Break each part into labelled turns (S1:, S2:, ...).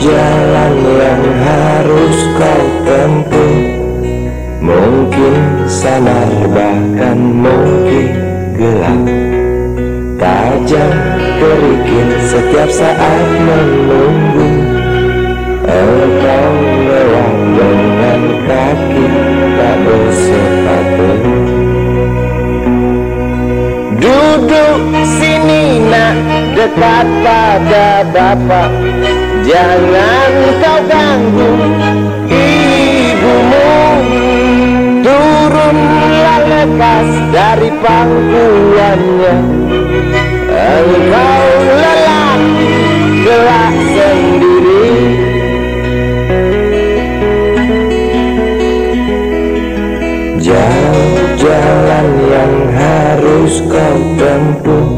S1: jalan yang harus kau tempuh. Mungkin sanar bahkan mungkin gelap. Tajam kerikil setiap saat menunggu. Engkau lewat dengan kaki tak bersepatu. Duduk sini nak dekat pada bapak. Jangan kau ganggu ibumu. Turunlah lekas dari pangkuannya. Engkau lelaki gelak sendiri. Jauh jalan yang harus kau tempuh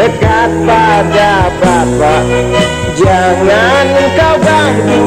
S1: dekat pada bapak Jangan kau ganggu